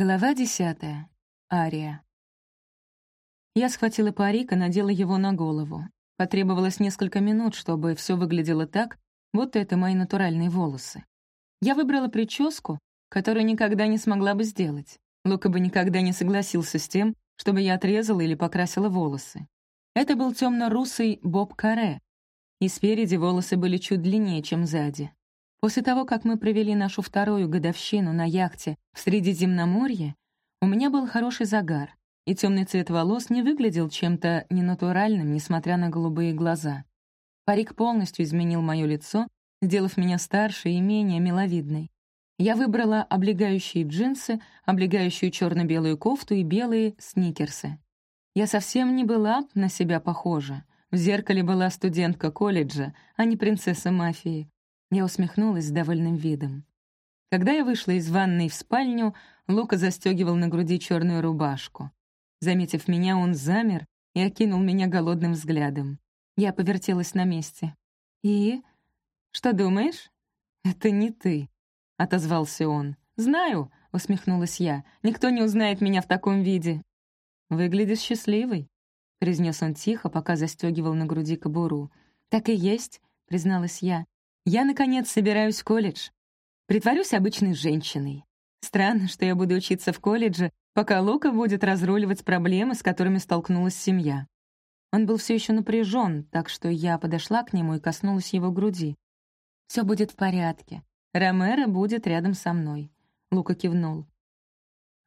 Глава десятая. Ария. Я схватила парик и надела его на голову. Потребовалось несколько минут, чтобы все выглядело так, будто это мои натуральные волосы. Я выбрала прическу, которую никогда не смогла бы сделать. Лука бы никогда не согласился с тем, чтобы я отрезала или покрасила волосы. Это был темно-русый Боб Каре, и спереди волосы были чуть длиннее, чем сзади. После того, как мы провели нашу вторую годовщину на яхте в Средиземноморье, у меня был хороший загар, и темный цвет волос не выглядел чем-то ненатуральным, несмотря на голубые глаза. Парик полностью изменил мое лицо, сделав меня старше и менее миловидной. Я выбрала облегающие джинсы, облегающую черно белую кофту и белые сникерсы. Я совсем не была на себя похожа. В зеркале была студентка колледжа, а не принцесса мафии. Я усмехнулась с довольным видом. Когда я вышла из ванной в спальню, Лука застегивал на груди черную рубашку. Заметив меня, он замер и окинул меня голодным взглядом. Я повертелась на месте. «И? Что думаешь?» «Это не ты», — отозвался он. «Знаю», — усмехнулась я. «Никто не узнает меня в таком виде». «Выглядишь счастливой», — произнес он тихо, пока застегивал на груди кобуру. «Так и есть», — призналась я. Я, наконец, собираюсь в колледж. Притворюсь обычной женщиной. Странно, что я буду учиться в колледже, пока Лука будет разруливать проблемы, с которыми столкнулась семья. Он был все еще напряжен, так что я подошла к нему и коснулась его груди. Все будет в порядке. Ромеро будет рядом со мной. Лука кивнул.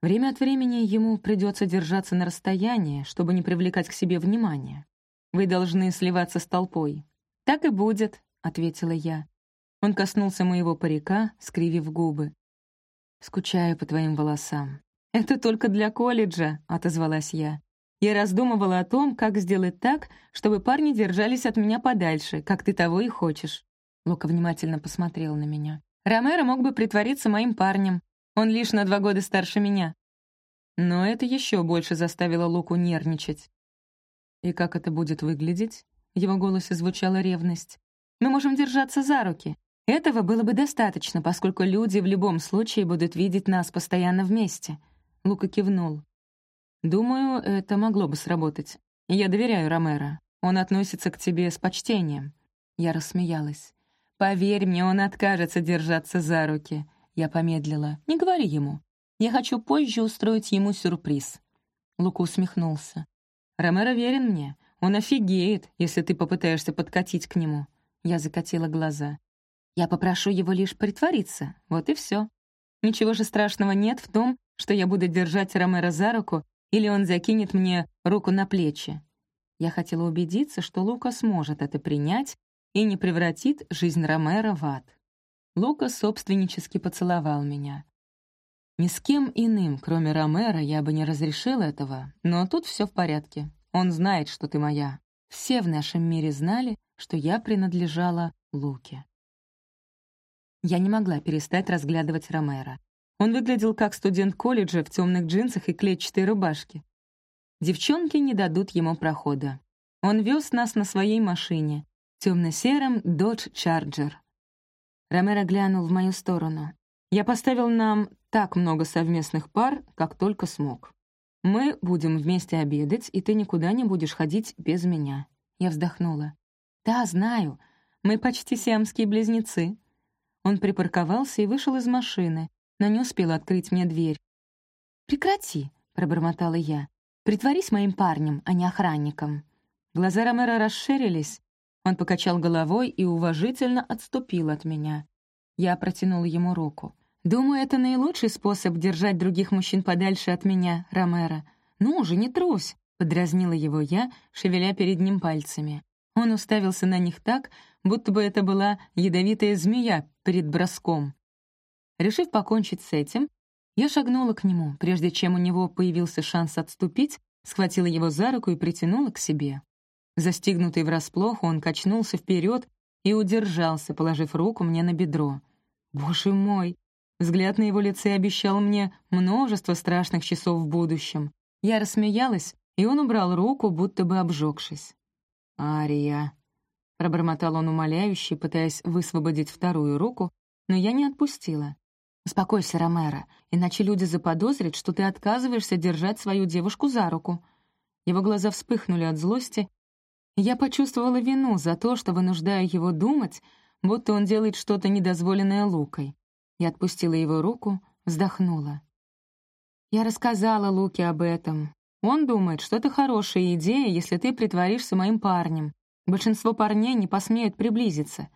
Время от времени ему придется держаться на расстоянии, чтобы не привлекать к себе внимания. Вы должны сливаться с толпой. «Так и будет», — ответила я. Он коснулся моего парика, скривив губы. «Скучаю по твоим волосам». «Это только для колледжа», — отозвалась я. Я раздумывала о том, как сделать так, чтобы парни держались от меня подальше, как ты того и хочешь. Лука внимательно посмотрел на меня. «Ромеро мог бы притвориться моим парнем. Он лишь на два года старше меня». Но это еще больше заставило Луку нервничать. «И как это будет выглядеть?» В его голосе звучала ревность. «Мы можем держаться за руки. Этого было бы достаточно, поскольку люди в любом случае будут видеть нас постоянно вместе. Лука кивнул. «Думаю, это могло бы сработать. Я доверяю Ромеро. Он относится к тебе с почтением». Я рассмеялась. «Поверь мне, он откажется держаться за руки». Я помедлила. «Не говори ему. Я хочу позже устроить ему сюрприз». Лука усмехнулся. «Ромеро верен мне. Он офигеет, если ты попытаешься подкатить к нему». Я закатила глаза. Я попрошу его лишь притвориться, вот и все. Ничего же страшного нет в том, что я буду держать Ромеро за руку, или он закинет мне руку на плечи. Я хотела убедиться, что Лука сможет это принять и не превратит жизнь Ромеро в ад. Лука собственнически поцеловал меня. Ни с кем иным, кроме Ромеро, я бы не разрешил этого, но тут все в порядке. Он знает, что ты моя. Все в нашем мире знали, что я принадлежала Луке. Я не могла перестать разглядывать Ромеро. Он выглядел как студент колледжа в темных джинсах и клетчатой рубашке. Девчонки не дадут ему прохода. Он вез нас на своей машине, темно-сером Dodge Charger. Ромеро глянул в мою сторону. Я поставил нам так много совместных пар, как только смог. Мы будем вместе обедать, и ты никуда не будешь ходить без меня. Я вздохнула. Да, знаю. Мы почти сиамские близнецы. Он припарковался и вышел из машины, но не успел открыть мне дверь. «Прекрати», — пробормотала я. «Притворись моим парнем, а не охранником». Глаза Ромеро расширились. Он покачал головой и уважительно отступил от меня. Я протянула ему руку. «Думаю, это наилучший способ держать других мужчин подальше от меня, Ромеро. Ну уже не трусь», — подразнила его я, шевеля перед ним пальцами. Он уставился на них так, будто бы это была ядовитая змея перед броском. Решив покончить с этим, я шагнула к нему, прежде чем у него появился шанс отступить, схватила его за руку и притянула к себе. Застигнутый врасплох, он качнулся вперед и удержался, положив руку мне на бедро. Боже мой! Взгляд на его лице обещал мне множество страшных часов в будущем. Я рассмеялась, и он убрал руку, будто бы обжегшись. «Ария», — пробормотал он умоляюще, пытаясь высвободить вторую руку, но я не отпустила. «Успокойся, Ромеро, иначе люди заподозрят, что ты отказываешься держать свою девушку за руку». Его глаза вспыхнули от злости, я почувствовала вину за то, что вынуждаю его думать, будто он делает что-то недозволенное Лукой. Я отпустила его руку, вздохнула. Я рассказала Луке об этом. Он думает, что это хорошая идея, если ты притворишься моим парнем. Большинство парней не посмеют приблизиться.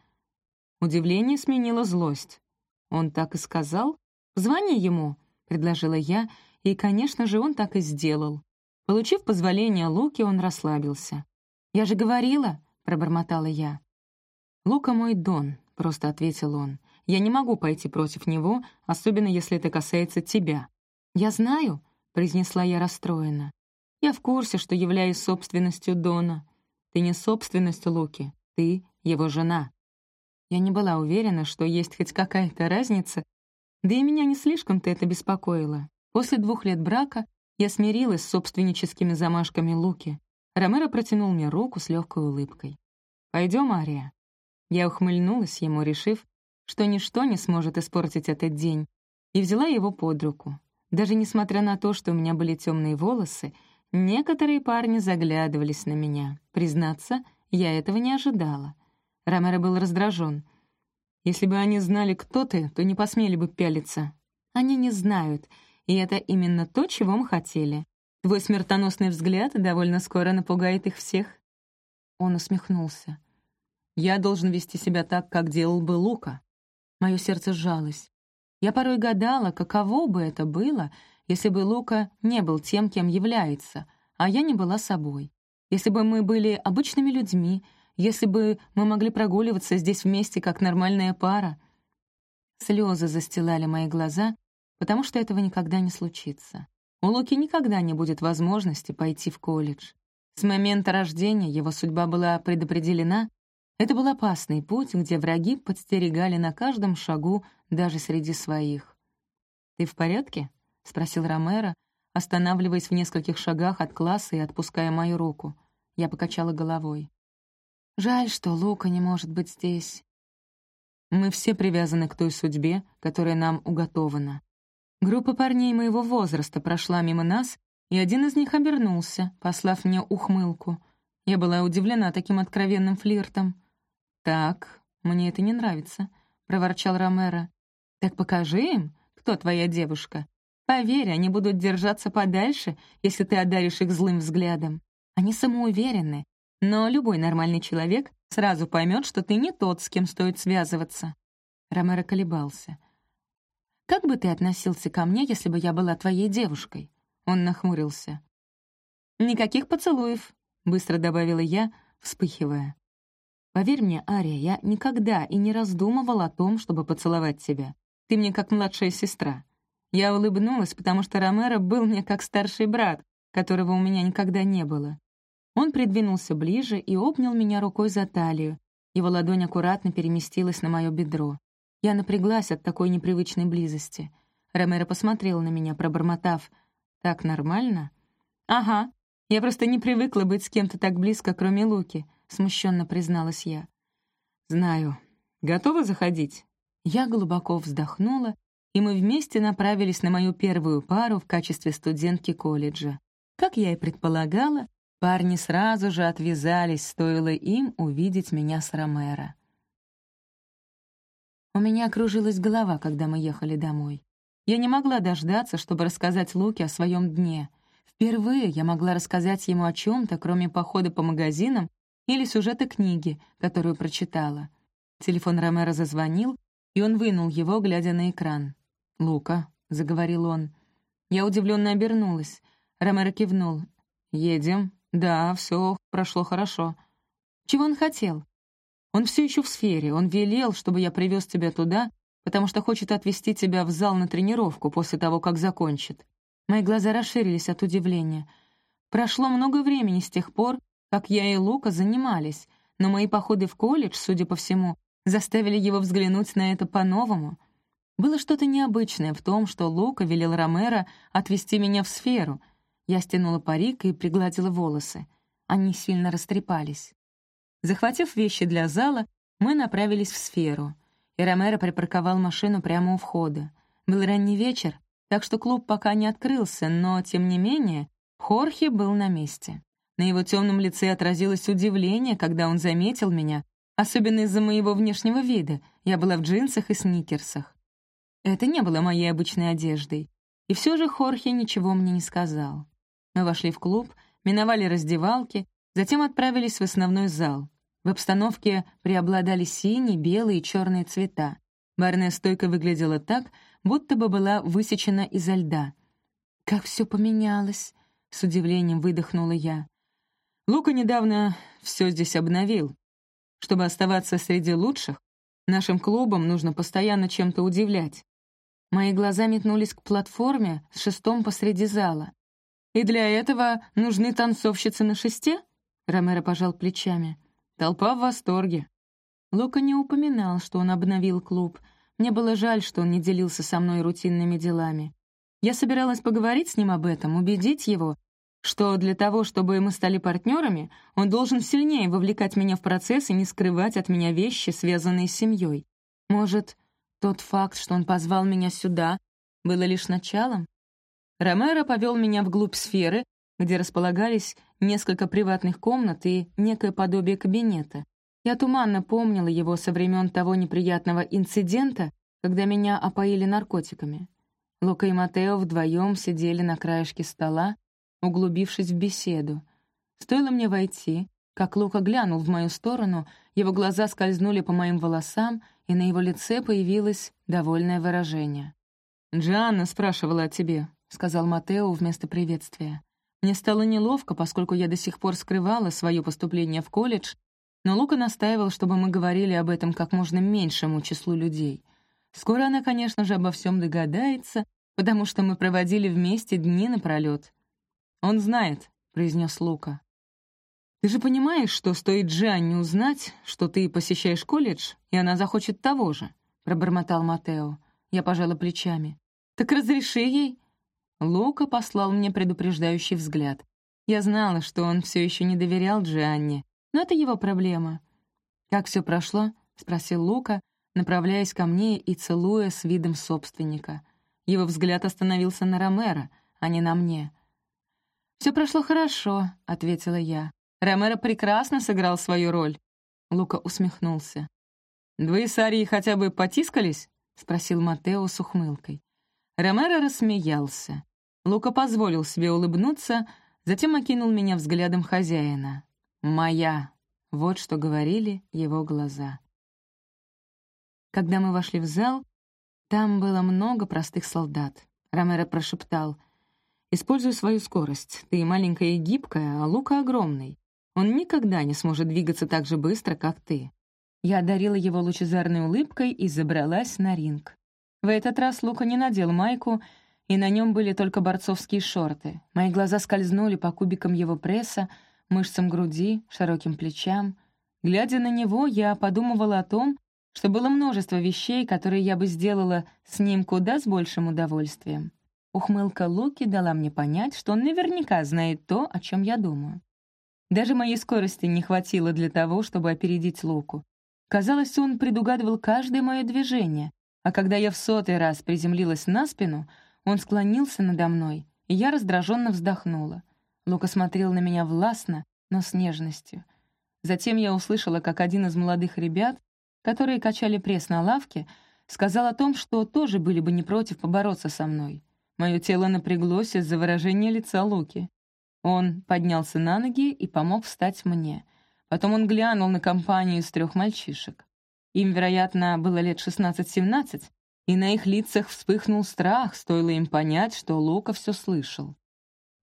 Удивление сменило злость. Он так и сказал? «Звони ему», — предложила я, и, конечно же, он так и сделал. Получив позволение Луки, он расслабился. «Я же говорила», — пробормотала я. «Лука мой Дон», — просто ответил он. «Я не могу пойти против него, особенно если это касается тебя». «Я знаю», — произнесла я расстроенно. «Я в курсе, что являюсь собственностью Дона. Ты не собственность Луки, ты его жена». Я не была уверена, что есть хоть какая-то разница, да и меня не слишком-то это беспокоило. После двух лет брака я смирилась с собственническими замашками Луки. Ромеро протянул мне руку с легкой улыбкой. «Пойдем, Ария». Я ухмыльнулась ему, решив, что ничто не сможет испортить этот день, и взяла его под руку. Даже несмотря на то, что у меня были темные волосы, некоторые парни заглядывались на меня. Признаться, я этого не ожидала. Ромеро был раздражен. «Если бы они знали, кто ты, то не посмели бы пялиться». «Они не знают, и это именно то, чего мы хотели. Твой смертоносный взгляд довольно скоро напугает их всех». Он усмехнулся. «Я должен вести себя так, как делал бы Лука». Мое сердце сжалось. Я порой гадала, каково бы это было, если бы Лука не был тем, кем является, а я не была собой. Если бы мы были обычными людьми, если бы мы могли прогуливаться здесь вместе, как нормальная пара. Слезы застилали мои глаза, потому что этого никогда не случится. У Луки никогда не будет возможности пойти в колледж. С момента рождения его судьба была предопределена. Это был опасный путь, где враги подстерегали на каждом шагу, даже среди своих. «Ты в порядке?» — спросил Ромеро, останавливаясь в нескольких шагах от класса и отпуская мою руку. Я покачала головой. «Жаль, что Лука не может быть здесь. Мы все привязаны к той судьбе, которая нам уготована. Группа парней моего возраста прошла мимо нас, и один из них обернулся, послав мне ухмылку. Я была удивлена таким откровенным флиртом. «Так, мне это не нравится», — проворчал Ромеро. «Так покажи им, кто твоя девушка. Поверь, они будут держаться подальше, если ты одаришь их злым взглядом. Они самоуверены, но любой нормальный человек сразу поймет, что ты не тот, с кем стоит связываться». Ромеро колебался. Как бы ты относился ко мне, если бы я была твоей девушкой?» Он нахмурился. «Никаких поцелуев», — быстро добавила я, вспыхивая. «Поверь мне, Ария, я никогда и не раздумывала о том, чтобы поцеловать тебя. Ты мне как младшая сестра». Я улыбнулась, потому что Ромеро был мне как старший брат, которого у меня никогда не было. Он придвинулся ближе и обнял меня рукой за талию. Его ладонь аккуратно переместилась на мое бедро. Я напряглась от такой непривычной близости. Ромеро посмотрел на меня, пробормотав. «Так нормально?» «Ага. Я просто не привыкла быть с кем-то так близко, кроме Луки», — смущенно призналась я. «Знаю. Готова заходить?» Я глубоко вздохнула, и мы вместе направились на мою первую пару в качестве студентки колледжа. Как я и предполагала, парни сразу же отвязались, стоило им увидеть меня с Ромеро. У меня кружилась голова, когда мы ехали домой. Я не могла дождаться, чтобы рассказать Луке о своем дне. Впервые я могла рассказать ему о чем то кроме похода по магазинам или сюжета книги, которую прочитала. Телефон Ромеро зазвонил, и он вынул его, глядя на экран. «Лука», — заговорил он. Я удивленно обернулась. Ромеро кивнул. «Едем. Да, все прошло хорошо». «Чего он хотел?» Он все еще в сфере, он велел, чтобы я привез тебя туда, потому что хочет отвезти тебя в зал на тренировку после того, как закончит». Мои глаза расширились от удивления. Прошло много времени с тех пор, как я и Лука занимались, но мои походы в колледж, судя по всему, заставили его взглянуть на это по-новому. Было что-то необычное в том, что Лука велел Ромеро отвезти меня в сферу. Я стянула парик и пригладила волосы. Они сильно растрепались. Захватив вещи для зала, мы направились в сферу, и Ромеро припарковал машину прямо у входа. Был ранний вечер, так что клуб пока не открылся, но, тем не менее, Хорхе был на месте. На его темном лице отразилось удивление, когда он заметил меня, особенно из-за моего внешнего вида. Я была в джинсах и сникерсах. Это не было моей обычной одеждой. И все же Хорхе ничего мне не сказал. Мы вошли в клуб, миновали раздевалки, затем отправились в основной зал. В обстановке преобладали синие, белые и черные цвета. Барная стойка выглядела так, будто бы была высечена изо льда. «Как все поменялось!» — с удивлением выдохнула я. Лука недавно все здесь обновил. Чтобы оставаться среди лучших, нашим клубам нужно постоянно чем-то удивлять. Мои глаза метнулись к платформе с шестом посреди зала. «И для этого нужны танцовщицы на шесте?» Ромеро пожал плечами. «Толпа в восторге». Лука не упоминал, что он обновил клуб. Мне было жаль, что он не делился со мной рутинными делами. Я собиралась поговорить с ним об этом, убедить его, что для того, чтобы мы стали партнерами, он должен сильнее вовлекать меня в процесс и не скрывать от меня вещи, связанные с семьей. Может, тот факт, что он позвал меня сюда, было лишь началом? Ромеро повел меня вглубь сферы, где располагались несколько приватных комнат и некое подобие кабинета. Я туманно помнила его со времен того неприятного инцидента, когда меня опоили наркотиками. Лука и Матео вдвоем сидели на краешке стола, углубившись в беседу. Стоило мне войти, как Лука глянул в мою сторону, его глаза скользнули по моим волосам, и на его лице появилось довольное выражение. «Джианна спрашивала о тебе», — сказал Матео вместо приветствия. Мне стало неловко, поскольку я до сих пор скрывала свое поступление в колледж, но Лука настаивал, чтобы мы говорили об этом как можно меньшему числу людей. Скоро она, конечно же, обо всем догадается, потому что мы проводили вместе дни напролет. «Он знает», — произнес Лука. «Ты же понимаешь, что стоит Джианне узнать, что ты посещаешь колледж, и она захочет того же», — пробормотал Матео. Я пожала плечами. «Так разреши ей». Лука послал мне предупреждающий взгляд. Я знала, что он все еще не доверял Джианне, но это его проблема. «Как все прошло?» — спросил Лука, направляясь ко мне и целуя с видом собственника. Его взгляд остановился на Ромеро, а не на мне. «Все прошло хорошо», — ответила я. «Ромеро прекрасно сыграл свою роль». Лука усмехнулся. «Вы с Арией хотя бы потискались?» — спросил Матео с ухмылкой. Ромеро рассмеялся. Лука позволил себе улыбнуться, затем окинул меня взглядом хозяина. «Моя!» — вот что говорили его глаза. Когда мы вошли в зал, там было много простых солдат. Ромеро прошептал — Используй свою скорость. Ты маленькая и гибкая, а Лука огромный. Он никогда не сможет двигаться так же быстро, как ты». Я одарила его лучезарной улыбкой и забралась на ринг. В этот раз Лука не надел майку, и на нем были только борцовские шорты. Мои глаза скользнули по кубикам его пресса, мышцам груди, широким плечам. Глядя на него, я подумывала о том, что было множество вещей, которые я бы сделала с ним куда с большим удовольствием. Ухмылка Луки дала мне понять, что он наверняка знает то, о чем я думаю. Даже моей скорости не хватило для того, чтобы опередить Луку. Казалось, он предугадывал каждое мое движение, а когда я в сотый раз приземлилась на спину, он склонился надо мной, и я раздраженно вздохнула. Лука смотрел на меня властно, но с нежностью. Затем я услышала, как один из молодых ребят, которые качали пресс на лавке, сказал о том, что тоже были бы не против побороться со мной. Мое тело напряглось из-за выражения лица Луки. Он поднялся на ноги и помог встать мне. Потом он глянул на компанию из трех мальчишек. Им, вероятно, было лет 16-17, и на их лицах вспыхнул страх, стоило им понять, что Лука все слышал.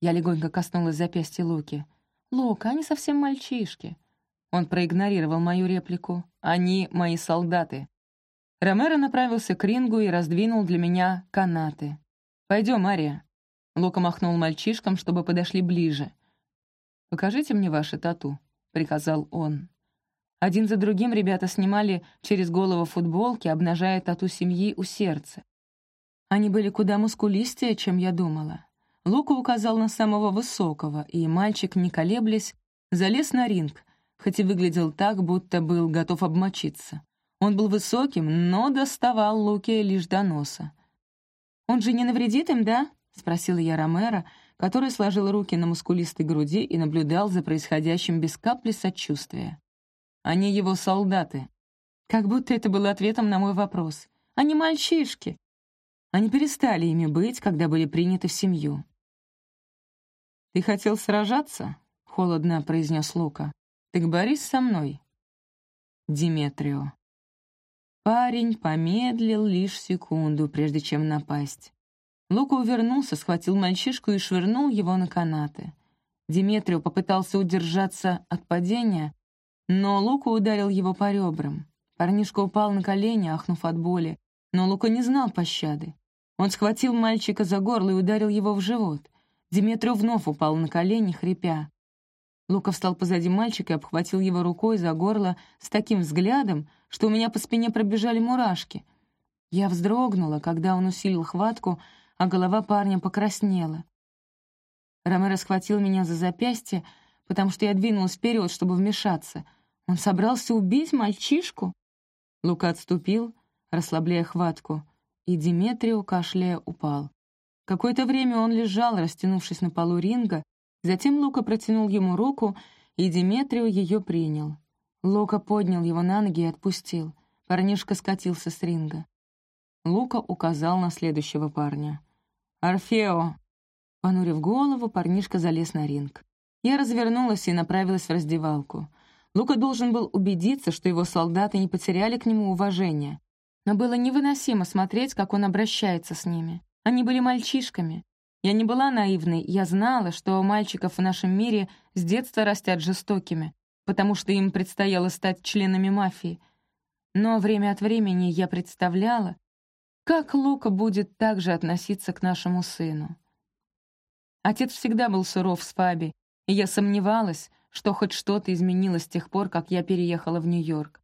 Я легонько коснулась запястья Луки. «Лука, они совсем мальчишки». Он проигнорировал мою реплику. «Они мои солдаты». Ромеро направился к рингу и раздвинул для меня канаты. «Пойдем, Ария». Лука махнул мальчишкам, чтобы подошли ближе. «Покажите мне ваши тату», — приказал он. Один за другим ребята снимали через голову футболки, обнажая тату семьи у сердца. Они были куда мускулистее, чем я думала. Лука указал на самого высокого, и мальчик, не колеблясь, залез на ринг, хоть и выглядел так, будто был готов обмочиться. Он был высоким, но доставал Луке лишь до носа. Он же не навредит им, да?» — спросила я Ромера, который сложил руки на мускулистой груди и наблюдал за происходящим без капли сочувствия. «Они его солдаты». Как будто это было ответом на мой вопрос. «Они мальчишки». Они перестали ими быть, когда были приняты в семью. «Ты хотел сражаться?» — холодно произнес Лука. «Так борись со мной». Диметрио. Парень помедлил лишь секунду, прежде чем напасть. Лука увернулся, схватил мальчишку и швырнул его на канаты. Диметрио попытался удержаться от падения, но Лука ударил его по ребрам. Парнишка упал на колени, ахнув от боли, но Лука не знал пощады. Он схватил мальчика за горло и ударил его в живот. Диметрио вновь упал на колени, хрипя. Лука встал позади мальчика и обхватил его рукой за горло с таким взглядом, что у меня по спине пробежали мурашки. Я вздрогнула, когда он усилил хватку, а голова парня покраснела. Ромеро схватил меня за запястье, потому что я двинулась вперед, чтобы вмешаться. Он собрался убить мальчишку? Лука отступил, расслабляя хватку, и Диметрио, кашляя, упал. Какое-то время он лежал, растянувшись на полу ринга, затем Лука протянул ему руку, и Диметрио ее принял. Лука поднял его на ноги и отпустил. Парнишка скатился с ринга. Лука указал на следующего парня. «Орфео!» Понурив голову, парнишка залез на ринг. Я развернулась и направилась в раздевалку. Лука должен был убедиться, что его солдаты не потеряли к нему уважения. Но было невыносимо смотреть, как он обращается с ними. Они были мальчишками. Я не была наивной, я знала, что мальчиков в нашем мире с детства растят жестокими, потому что им предстояло стать членами мафии. Но время от времени я представляла, как Лука будет также относиться к нашему сыну? Отец всегда был суров с Фаби, и я сомневалась, что хоть что-то изменилось с тех пор, как я переехала в Нью-Йорк.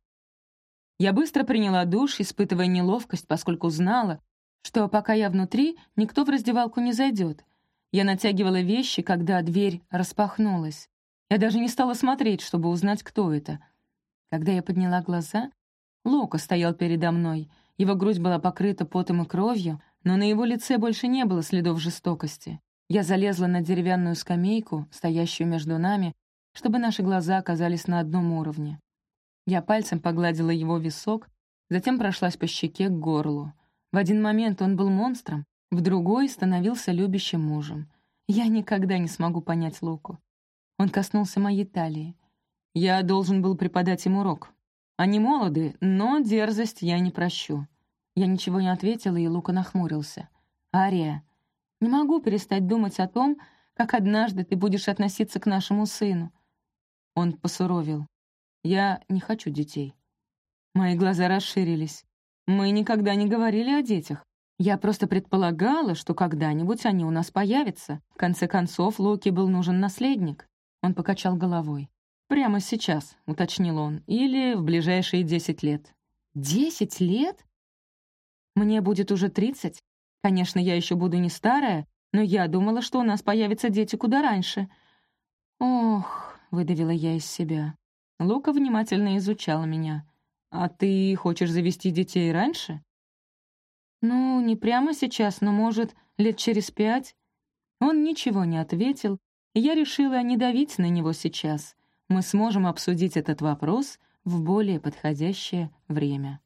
Я быстро приняла душ, испытывая неловкость, поскольку знала, что пока я внутри, никто в раздевалку не зайдет. Я натягивала вещи, когда дверь распахнулась. Я даже не стала смотреть, чтобы узнать, кто это. Когда я подняла глаза, Лука стоял передо мной — его грудь была покрыта потом и кровью, но на его лице больше не было следов жестокости. Я залезла на деревянную скамейку, стоящую между нами, чтобы наши глаза оказались на одном уровне. Я пальцем погладила его висок, затем прошлась по щеке к горлу. В один момент он был монстром, в другой становился любящим мужем. Я никогда не смогу понять Луку. Он коснулся моей талии. Я должен был преподать им урок. Они молоды, но дерзость я не прощу». Я ничего не ответила, и Лука нахмурился. «Ария, не могу перестать думать о том, как однажды ты будешь относиться к нашему сыну». Он посуровил. «Я не хочу детей». Мои глаза расширились. «Мы никогда не говорили о детях. Я просто предполагала, что когда-нибудь они у нас появятся. В конце концов, Луке был нужен наследник». Он покачал головой. «Прямо сейчас», — уточнил он, — «или в ближайшие десять лет». «Десять лет?» «Мне будет уже тридцать. Конечно, я еще буду не старая, но я думала, что у нас появятся дети куда раньше». «Ох», — выдавила я из себя. Лука внимательно изучала меня. «А ты хочешь завести детей раньше?» «Ну, не прямо сейчас, но, может, лет через пять». Он ничего не ответил, и я решила не давить на него сейчас мы сможем обсудить этот вопрос в более подходящее время.